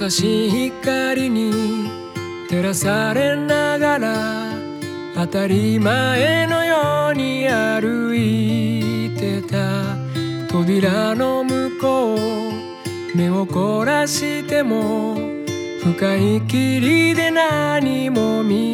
優しい光に照らされながら当たり前のように歩いてた。扉の向こう目を凝らしても深い霧で何も見え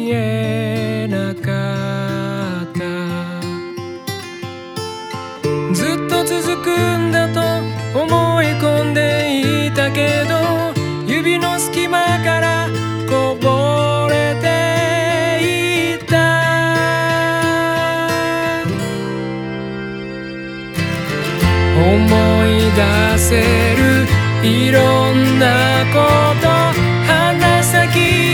せる。いろんなこと花咲き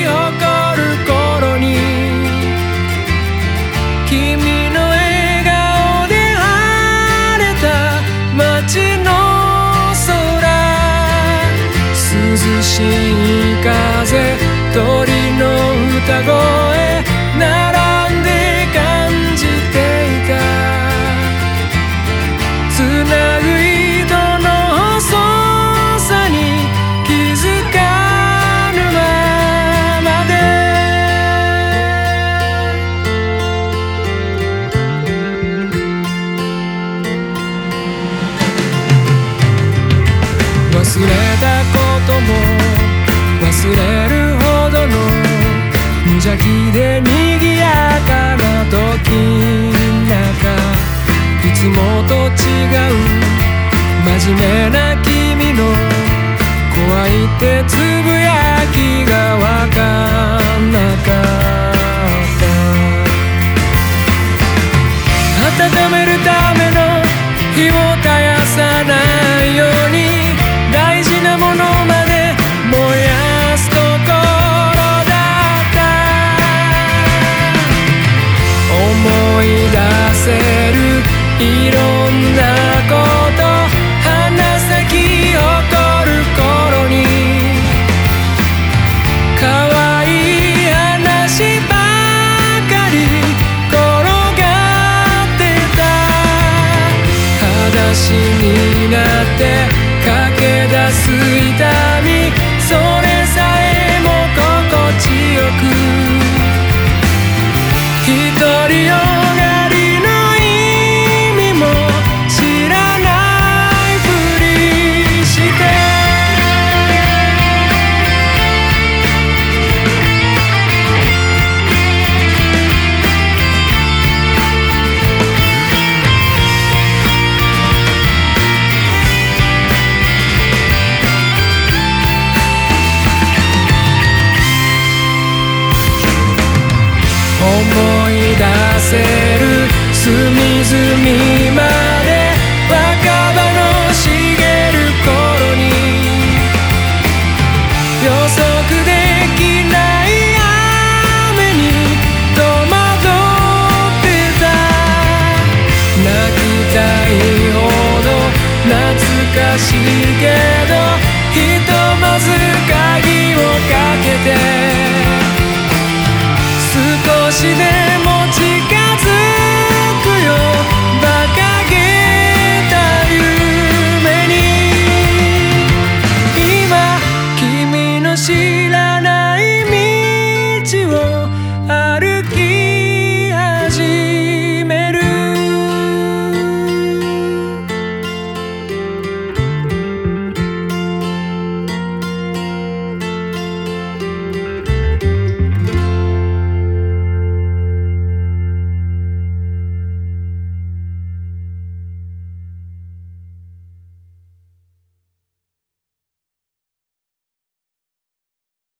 忘れたことも忘れるほどの無邪気で賑やかな時中いつもと違う真面目な君の怖いってつぶやきがわかんなかった温めるための火をいろんなこと鼻先起こる頃に可愛い話ばかり転がってた。裸足になって出せる隅々まで若葉の茂る頃に。予測できない雨に戸惑ってた。泣きたいほど懐かしいけどひとまず鍵をかけて。少しで